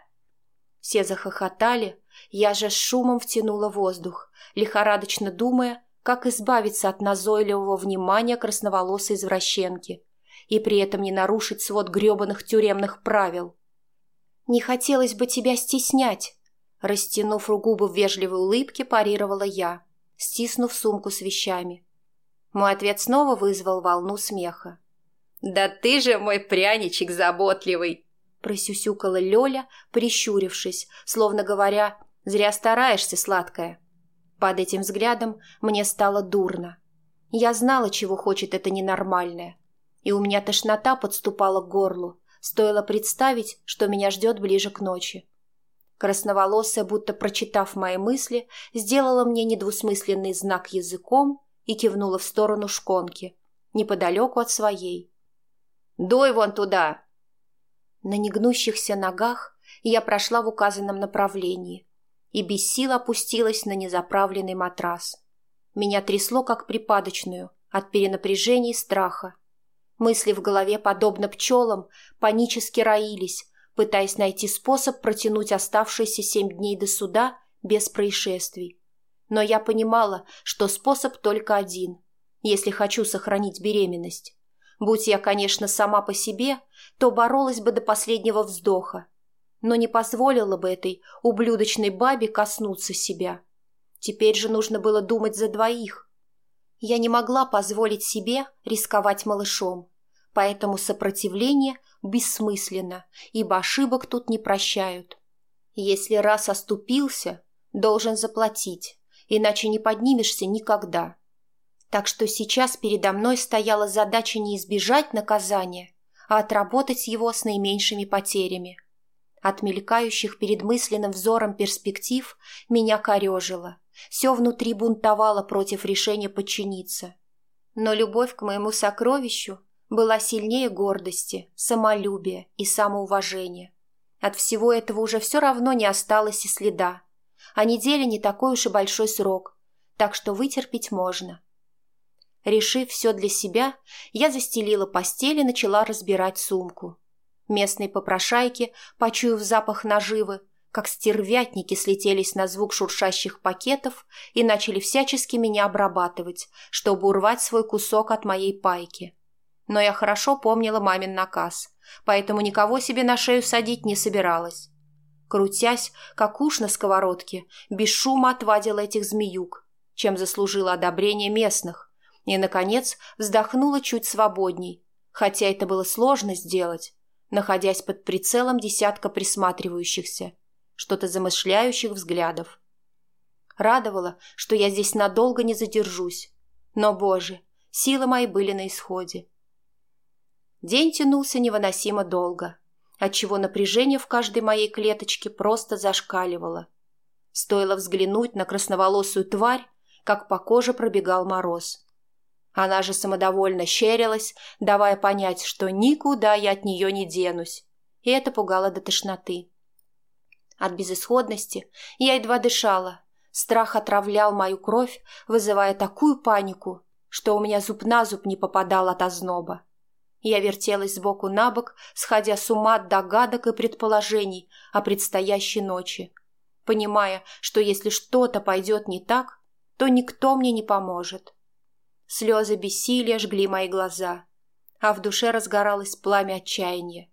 Все захохотали, я же с шумом втянула воздух, лихорадочно думая, как избавиться от назойливого внимания красноволосой извращенки, и при этом не нарушить свод гребаных тюремных правил. «Не хотелось бы тебя стеснять», — растянув губы в вежливой улыбке, парировала я, стиснув сумку с вещами. Мой ответ снова вызвал волну смеха. «Да ты же мой пряничек заботливый!» просюсюкала Лёля, прищурившись, словно говоря, «Зря стараешься, сладкая». Под этим взглядом мне стало дурно. Я знала, чего хочет это ненормальное и у меня тошнота подступала к горлу, стоило представить, что меня ждет ближе к ночи. Красноволосая, будто прочитав мои мысли, сделала мне недвусмысленный знак языком и кивнула в сторону шконки, неподалеку от своей. «Дуй вон туда!» На негнущихся ногах я прошла в указанном направлении и без сил опустилась на незаправленный матрас. Меня трясло, как припадочную, от перенапряжения и страха. Мысли в голове, подобно пчелам, панически роились, пытаясь найти способ протянуть оставшиеся семь дней до суда без происшествий. Но я понимала, что способ только один, если хочу сохранить беременность. Будь я, конечно, сама по себе, то боролась бы до последнего вздоха, но не позволила бы этой ублюдочной бабе коснуться себя. Теперь же нужно было думать за двоих, я не могла позволить себе рисковать малышом, поэтому сопротивление бессмысленно, ибо ошибок тут не прощают. Если раз оступился, должен заплатить, иначе не поднимешься никогда. Так что сейчас передо мной стояла задача не избежать наказания, а отработать его с наименьшими потерями. От мелькающих перед мысленным взором перспектив меня корежило – все внутри бунтовало против решения подчиниться. Но любовь к моему сокровищу была сильнее гордости, самолюбия и самоуважения. От всего этого уже все равно не осталось и следа. А неделя не такой уж и большой срок, так что вытерпеть можно. Решив все для себя, я застелила постель и начала разбирать сумку. Местные попрошайки, почуяв запах наживы, как стервятники слетелись на звук шуршащих пакетов и начали всячески меня обрабатывать, чтобы урвать свой кусок от моей пайки. Но я хорошо помнила мамин наказ, поэтому никого себе на шею садить не собиралась. Крутясь, как уж на сковородке, без шума отвадила этих змеюк, чем заслужила одобрение местных, и, наконец, вздохнула чуть свободней, хотя это было сложно сделать, находясь под прицелом десятка присматривающихся, что-то замышляющих взглядов. Радовало, что я здесь надолго не задержусь. Но, боже, силы мои были на исходе. День тянулся невыносимо долго, отчего напряжение в каждой моей клеточке просто зашкаливало. Стоило взглянуть на красноволосую тварь, как по коже пробегал мороз. Она же самодовольно щерилась, давая понять, что никуда я от нее не денусь, и это пугало до тошноты. От безысходности я едва дышала, страх отравлял мою кровь, вызывая такую панику, что у меня зуб на зуб не попадал от озноба. Я вертелась сбоку на бок, сходя с ума от догадок и предположений о предстоящей ночи, понимая, что если что-то пойдет не так, то никто мне не поможет. Слезы бессилия жгли мои глаза, а в душе разгоралось пламя отчаяния.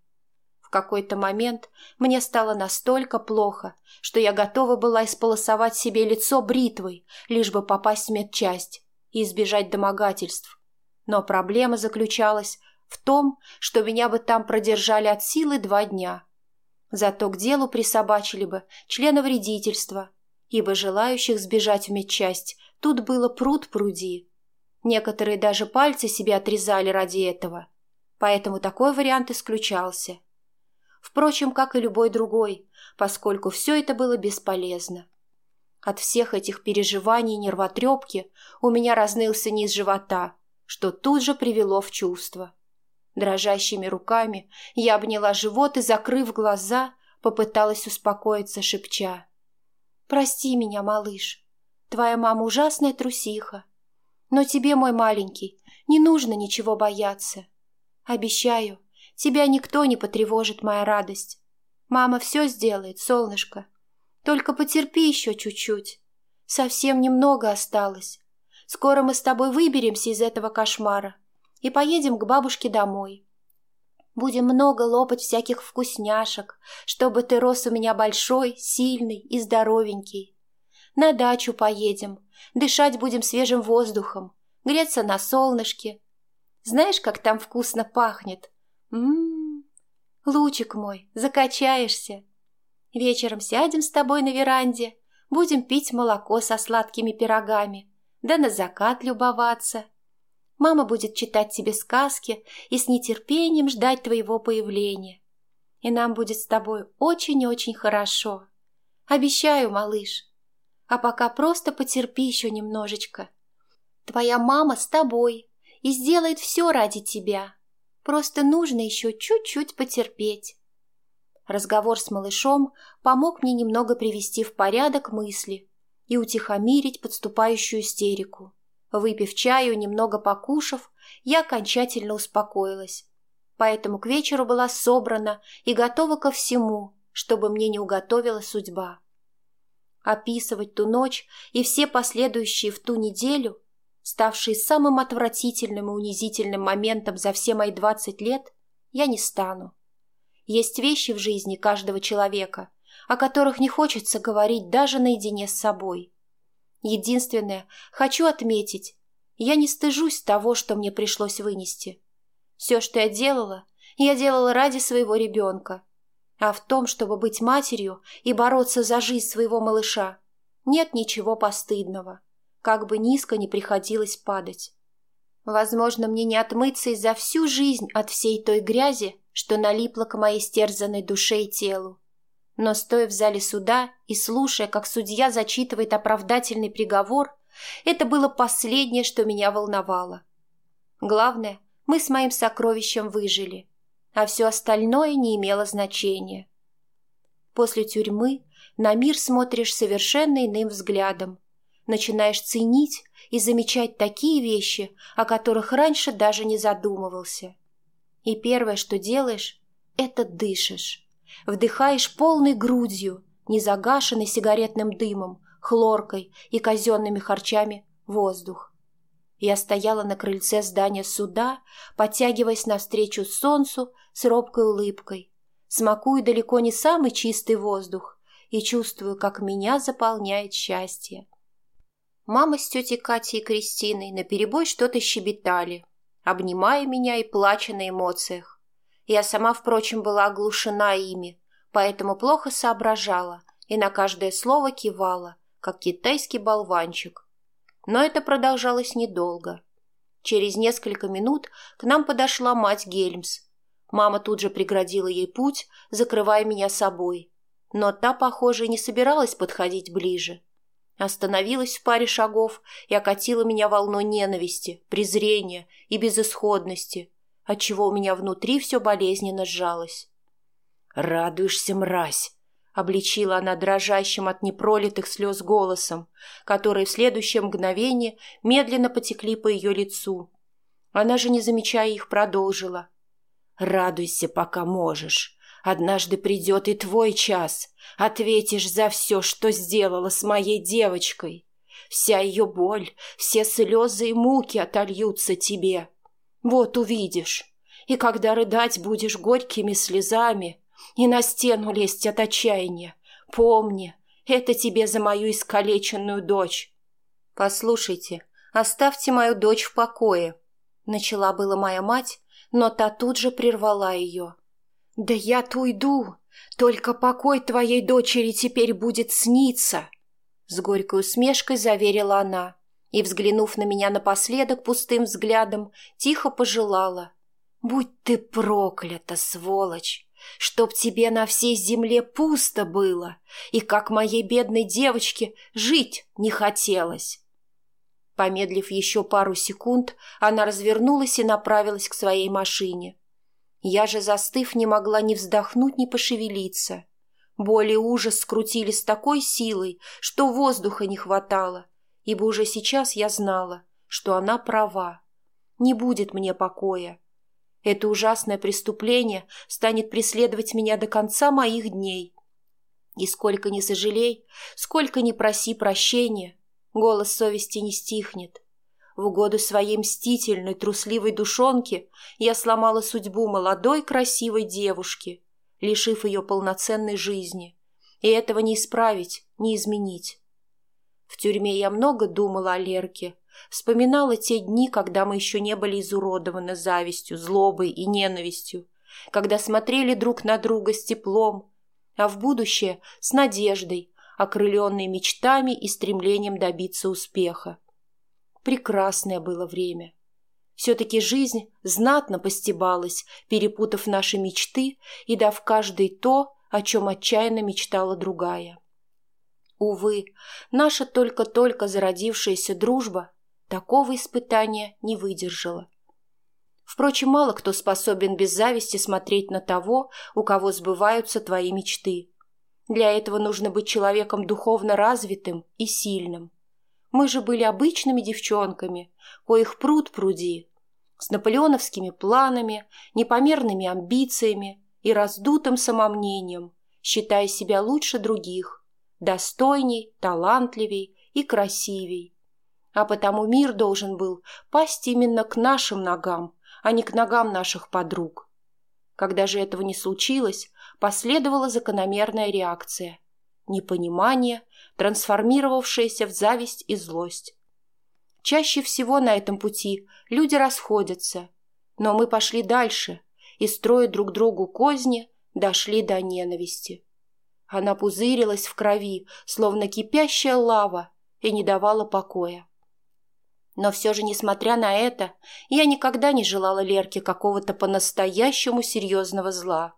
В какой-то момент мне стало настолько плохо, что я готова была исполосовать себе лицо бритвой, лишь бы попасть в медчасть и избежать домогательств. Но проблема заключалась в том, что меня бы там продержали от силы два дня. Зато к делу присобачили бы члена вредительства, ибо желающих сбежать в медчасть тут было пруд пруди. Некоторые даже пальцы себе отрезали ради этого, поэтому такой вариант исключался. Впрочем, как и любой другой, поскольку все это было бесполезно. От всех этих переживаний и нервотрепки у меня разнылся низ живота, что тут же привело в чувство. Дрожащими руками я обняла живот и, закрыв глаза, попыталась успокоиться, шепча. «Прости меня, малыш. Твоя мама ужасная трусиха. Но тебе, мой маленький, не нужно ничего бояться. Обещаю, тебя никто не потревожит, моя радость. Мама все сделает, солнышко. Только потерпи еще чуть-чуть. Совсем немного осталось. Скоро мы с тобой выберемся из этого кошмара и поедем к бабушке домой. Будем много лопать всяких вкусняшек, чтобы ты рос у меня большой, сильный и здоровенький. На дачу поедем, Дышать будем свежим воздухом, греться на солнышке. Знаешь, как там вкусно пахнет? Ммм, лучик мой, закачаешься. Вечером сядем с тобой на веранде, будем пить молоко со сладкими пирогами, да на закат любоваться. Мама будет читать тебе сказки и с нетерпением ждать твоего появления. И нам будет с тобой очень-очень хорошо. Обещаю, малыш. А пока просто потерпи еще немножечко. Твоя мама с тобой и сделает все ради тебя. Просто нужно еще чуть-чуть потерпеть. Разговор с малышом помог мне немного привести в порядок мысли и утихомирить подступающую истерику. Выпив чаю, немного покушав, я окончательно успокоилась. Поэтому к вечеру была собрана и готова ко всему, чтобы мне не уготовила судьба. Описывать ту ночь и все последующие в ту неделю, ставшие самым отвратительным и унизительным моментом за все мои двадцать лет, я не стану. Есть вещи в жизни каждого человека, о которых не хочется говорить даже наедине с собой. Единственное, хочу отметить, я не стыжусь того, что мне пришлось вынести. Все, что я делала, я делала ради своего ребенка, а в том, чтобы быть матерью и бороться за жизнь своего малыша, нет ничего постыдного, как бы низко не приходилось падать. Возможно, мне не отмыться и за всю жизнь от всей той грязи, что налипла к моей стерзанной душе и телу. Но стоя в зале суда и слушая, как судья зачитывает оправдательный приговор, это было последнее, что меня волновало. Главное, мы с моим сокровищем выжили а все остальное не имело значения. После тюрьмы на мир смотришь совершенно иным взглядом, начинаешь ценить и замечать такие вещи, о которых раньше даже не задумывался. И первое, что делаешь, это дышишь, вдыхаешь полной грудью, не загашенный сигаретным дымом, хлоркой и казенными харчами воздух. Я стояла на крыльце здания суда, подтягиваясь навстречу солнцу с робкой улыбкой, смакую далеко не самый чистый воздух и чувствую, как меня заполняет счастье. Мама с тетей Катей и Кристиной наперебой что-то щебетали, обнимая меня и плача на эмоциях. Я сама, впрочем, была оглушена ими, поэтому плохо соображала и на каждое слово кивала, как китайский болванчик. Но это продолжалось недолго. Через несколько минут к нам подошла мать Гельмс. Мама тут же преградила ей путь, закрывая меня собой. Но та, похоже, не собиралась подходить ближе. Остановилась в паре шагов и окатила меня волной ненависти, презрения и безысходности, отчего у меня внутри все болезненно сжалось. «Радуешься, мразь!» — обличила она дрожащим от непролитых слез голосом, которые в следующее мгновение медленно потекли по ее лицу. Она же, не замечая их, продолжила. «Радуйся, пока можешь. Однажды придет и твой час. Ответишь за все, что сделала с моей девочкой. Вся ее боль, все слезы и муки отольются тебе. Вот увидишь. И когда рыдать будешь горькими слезами, и на стену лезть от отчаяния. Помни, это тебе за мою искалеченную дочь. Послушайте, оставьте мою дочь в покое. Начала была моя мать, но та тут же прервала ее. Да я-то уйду, только покой твоей дочери теперь будет сниться. С горькой усмешкой заверила она и, взглянув на меня напоследок пустым взглядом, тихо пожелала. «Будь ты проклята, сволочь! чтоб тебе на всей земле пусто было, и как моей бедной девочке жить не хотелось. Помедлив еще пару секунд, она развернулась и направилась к своей машине. Я же, застыв, не могла ни вздохнуть, ни пошевелиться. Боль и ужас скрутили с такой силой, что воздуха не хватало, ибо уже сейчас я знала, что она права. Не будет мне покоя. Это ужасное преступление станет преследовать меня до конца моих дней. И сколько ни сожалей, сколько ни проси прощения, голос совести не стихнет. В угоду своей мстительной, трусливой душонке я сломала судьбу молодой, красивой девушки, лишив ее полноценной жизни. И этого не исправить, не изменить. В тюрьме я много думала о Лерке, Вспоминала те дни, когда мы еще не были изуродованы завистью, злобой и ненавистью, когда смотрели друг на друга с теплом, а в будущее с надеждой, окрыленной мечтами и стремлением добиться успеха. Прекрасное было время. Все-таки жизнь знатно постебалась, перепутав наши мечты и дав каждой то, о чем отчаянно мечтала другая. Увы, наша только-только зародившаяся дружба Такого испытания не выдержала. Впрочем, мало кто способен без зависти смотреть на того, у кого сбываются твои мечты. Для этого нужно быть человеком духовно развитым и сильным. Мы же были обычными девчонками, коих пруд пруди, с наполеоновскими планами, непомерными амбициями и раздутым самомнением, считая себя лучше других, достойней, талантливей и красивей, а потому мир должен был пасть именно к нашим ногам, а не к ногам наших подруг. Когда же этого не случилось, последовала закономерная реакция. Непонимание, трансформировавшееся в зависть и злость. Чаще всего на этом пути люди расходятся, но мы пошли дальше и, строя друг другу козни, дошли до ненависти. Она пузырилась в крови, словно кипящая лава, и не давала покоя. Но все же, несмотря на это, я никогда не желала Лерке какого-то по-настоящему серьезного зла.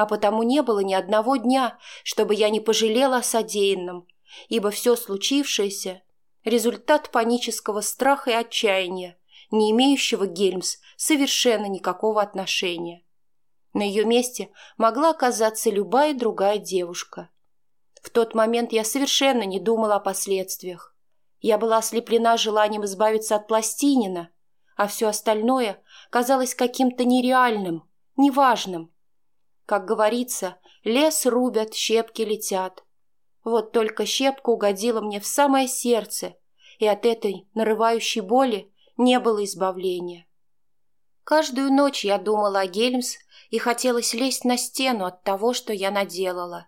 А потому не было ни одного дня, чтобы я не пожалела о содеянном, ибо все случившееся – результат панического страха и отчаяния, не имеющего Гельмс совершенно никакого отношения. На ее месте могла оказаться любая другая девушка. В тот момент я совершенно не думала о последствиях. Я была ослеплена желанием избавиться от пластинина, а все остальное казалось каким-то нереальным, неважным. Как говорится, лес рубят, щепки летят. Вот только щепка угодила мне в самое сердце, и от этой нарывающей боли не было избавления. Каждую ночь я думала о Гельмс и хотелось лезть на стену от того, что я наделала.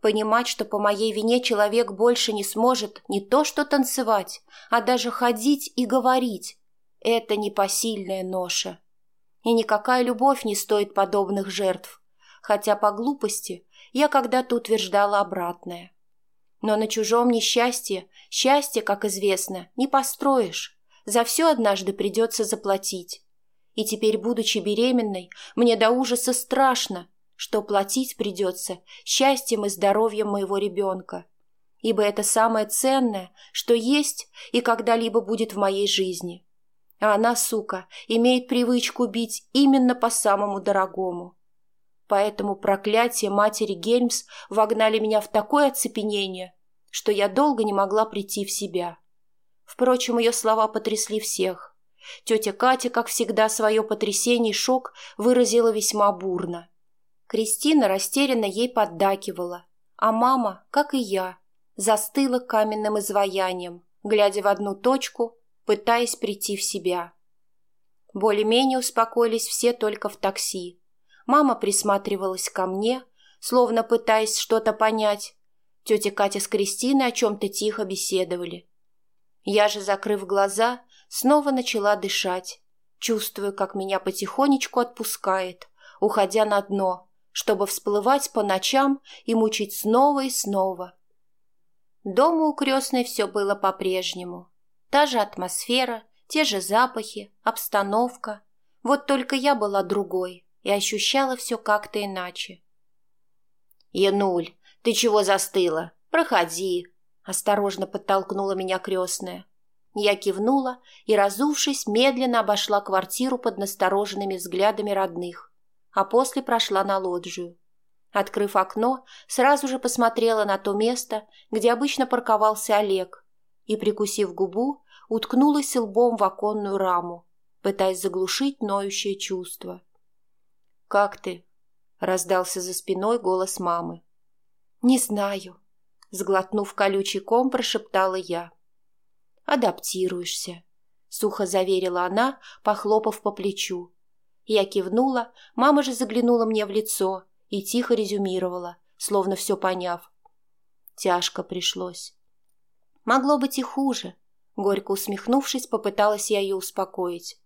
Понимать, что по моей вине человек больше не сможет не то что танцевать, а даже ходить и говорить – это непосильная ноша. И никакая любовь не стоит подобных жертв, хотя по глупости я когда-то утверждала обратное. Но на чужом несчастье, счастье, как известно, не построишь. За все однажды придется заплатить. И теперь, будучи беременной, мне до ужаса страшно, что платить придется счастьем и здоровьем моего ребенка. Ибо это самое ценное, что есть и когда-либо будет в моей жизни. А она, сука, имеет привычку бить именно по самому дорогому. Поэтому проклятие матери Гельмс вогнали меня в такое оцепенение, что я долго не могла прийти в себя. Впрочем, ее слова потрясли всех. Тетя Катя, как всегда, свое потрясение и шок выразила весьма бурно. Кристина растерянно ей поддакивала, а мама, как и я, застыла каменным изваянием, глядя в одну точку, пытаясь прийти в себя. Более-менее успокоились все только в такси. Мама присматривалась ко мне, словно пытаясь что-то понять. Тетя Катя с Кристиной о чем-то тихо беседовали. Я же, закрыв глаза, снова начала дышать, чувствуя, как меня потихонечку отпускает, уходя на дно, чтобы всплывать по ночам и мучить снова и снова. Дома у крестной все было по-прежнему. Та же атмосфера, те же запахи, обстановка. Вот только я была другой и ощущала все как-то иначе. «Януль, ты чего застыла? Проходи!» Осторожно подтолкнула меня крестная. Я кивнула и, разувшись, медленно обошла квартиру под настороженными взглядами родных, а после прошла на лоджию. Открыв окно, сразу же посмотрела на то место, где обычно парковался Олег, и, прикусив губу, уткнулась лбом в оконную раму, пытаясь заглушить ноющее чувство. «Как ты?» — раздался за спиной голос мамы. «Не знаю», — сглотнув колючий ком, прошептала я. «Адаптируешься», — сухо заверила она, похлопав по плечу. Я кивнула, мама же заглянула мне в лицо и тихо резюмировала, словно все поняв. Тяжко пришлось. Могло быть и хуже. Горько усмехнувшись, попыталась я ее успокоить.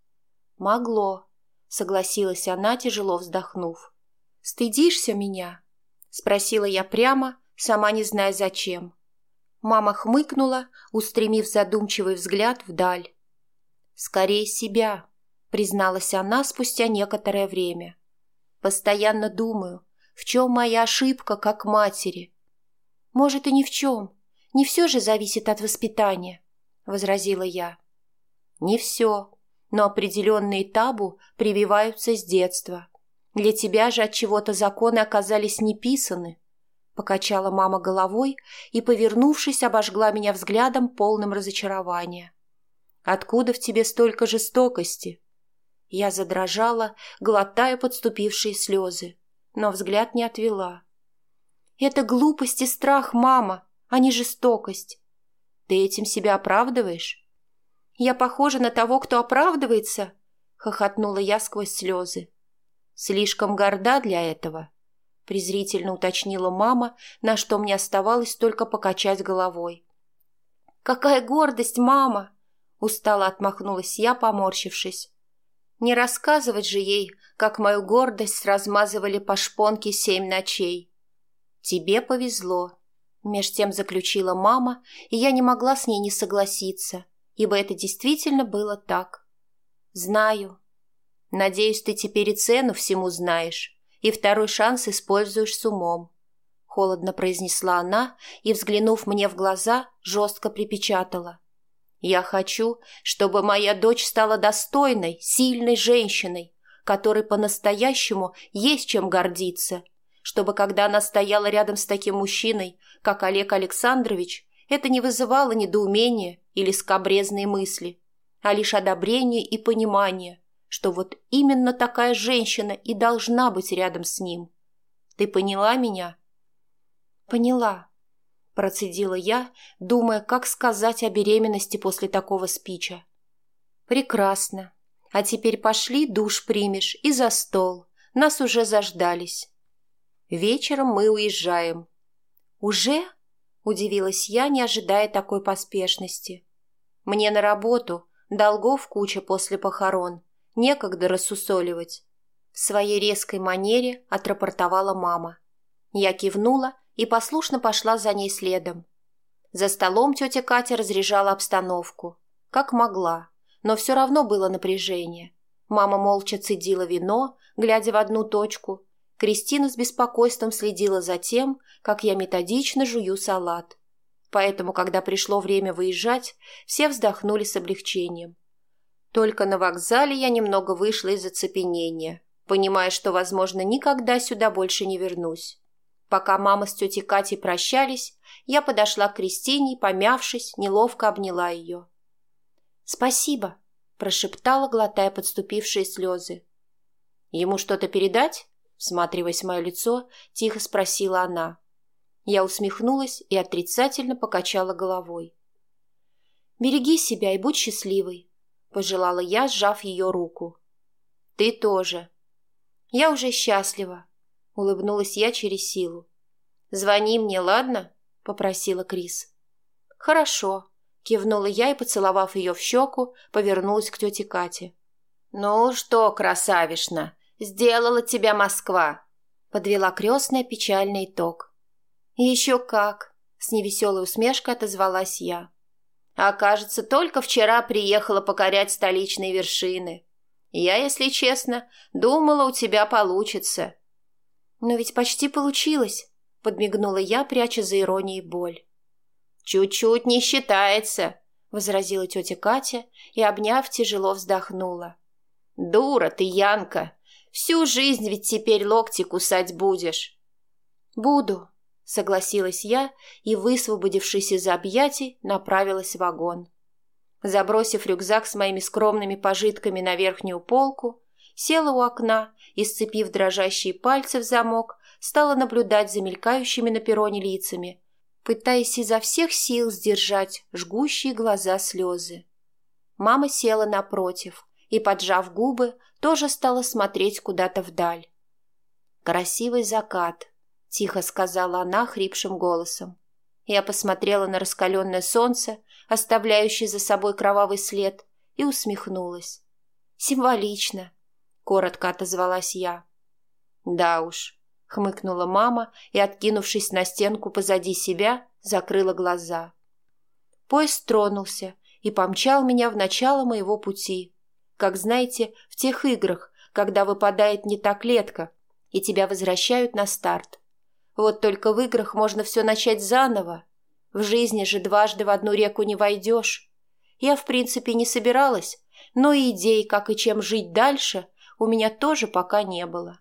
Могло, согласилась она, тяжело вздохнув. Стыдишься меня? Спросила я прямо, сама не зная зачем. Мама хмыкнула, устремив задумчивый взгляд вдаль. «Скорее себя», — призналась она спустя некоторое время. «Постоянно думаю, в чем моя ошибка как матери?» «Может, и ни в чем. Не все же зависит от воспитания», — возразила я. «Не все, но определенные табу прививаются с детства. Для тебя же от чего-то законы оказались не писаны. Покачала мама головой и, повернувшись, обожгла меня взглядом, полным разочарования. Откуда в тебе столько жестокости? Я задрожала, глотая подступившие слезы, но взгляд не отвела. Это глупость и страх, мама, а не жестокость. Ты этим себя оправдываешь? Я похожа на того, кто оправдывается? Хохотнула я сквозь слезы. Слишком горда для этого, презрительно уточнила мама, на что мне оставалось только покачать головой. Какая гордость, мама! Устало отмахнулась я, поморщившись. Не рассказывать же ей, как мою гордость размазывали по шпонке семь ночей. Тебе повезло. Меж тем заключила мама, и я не могла с ней не согласиться, ибо это действительно было так. Знаю, Надеюсь, ты теперь и цену всему знаешь, и второй шанс используешь с умом. Холодно произнесла она и, взглянув мне в глаза, жестко припечатала. Я хочу, чтобы моя дочь стала достойной, сильной женщиной, которой по-настоящему есть чем гордиться, чтобы, когда она стояла рядом с таким мужчиной, как Олег Александрович, это не вызывало недоумения или скобрезные мысли, а лишь одобрение и понимание, что вот именно такая женщина и должна быть рядом с ним. Ты поняла меня? Поняла, процедила я, думая, как сказать о беременности после такого спича. Прекрасно. А теперь пошли, душ примешь и за стол. Нас уже заждались. Вечером мы уезжаем. Уже? Удивилась я, не ожидая такой поспешности. Мне на работу, долгов куча после похорон. некогда рассусоливать. В своей резкой манере отрапортовала мама. Я кивнула и послушно пошла за ней следом. За столом тетя Катя разряжала обстановку. Как могла, но все равно было напряжение. Мама молча цедила вино, глядя в одну точку. Кристина с беспокойством следила за тем, как я методично жую салат. Поэтому, когда пришло время выезжать, все вздохнули с облегчением. Только на вокзале я немного вышла из оцепенения, понимая, что, возможно, никогда сюда больше не вернусь. Пока мама с тетей Катей прощались, я подошла к Кристине и, помявшись, неловко обняла ее. «Спасибо», – прошептала, глотая подступившие слезы. «Ему что-то передать?» – всматриваясь в мое лицо, тихо спросила она. Я усмехнулась и отрицательно покачала головой. «Береги себя и будь счастливой», – пожелала я, сжав ее руку. «Ты тоже». «Я уже счастлива», – улыбнулась я через силу. «Звони мне, ладно?» – попросила Крис. «Хорошо», – кивнула я и, поцеловав ее в щеку, повернулась к тете Кате. «Ну что, красавишна, сделала тебя Москва!» – подвела крестная печальный итог. «Еще как!» – с невеселой усмешкой отозвалась я. «А кажется, только вчера приехала покорять столичные вершины. Я, если честно, думала, у тебя получится. «Но ведь почти получилось», — подмигнула я, пряча за иронией боль. «Чуть-чуть не считается», — возразила тетя Катя и, обняв, тяжело вздохнула. «Дура ты, Янка! Всю жизнь ведь теперь локти кусать будешь». «Буду», — согласилась я и, высвободившись из объятий, направилась в вагон. Забросив рюкзак с моими скромными пожитками на верхнюю полку, села у окна и, сцепив дрожащие пальцы в замок, стала наблюдать за мелькающими на перроне лицами, пытаясь изо всех сил сдержать жгущие глаза слезы. Мама села напротив и, поджав губы, тоже стала смотреть куда-то вдаль. «Красивый закат», — тихо сказала она хрипшим голосом. Я посмотрела на раскаленное солнце, оставляющее за собой кровавый след, и усмехнулась. «Символично», коротко отозвалась я. Да уж, хмыкнула мама и, откинувшись на стенку позади себя, закрыла глаза. Поезд тронулся и помчал меня в начало моего пути. Как знаете, в тех играх, когда выпадает не та клетка, и тебя возвращают на старт. Вот только в играх можно все начать заново. В жизни же дважды в одну реку не войдешь. Я, в принципе, не собиралась, но и идей, как и чем жить дальше, у меня тоже пока не было.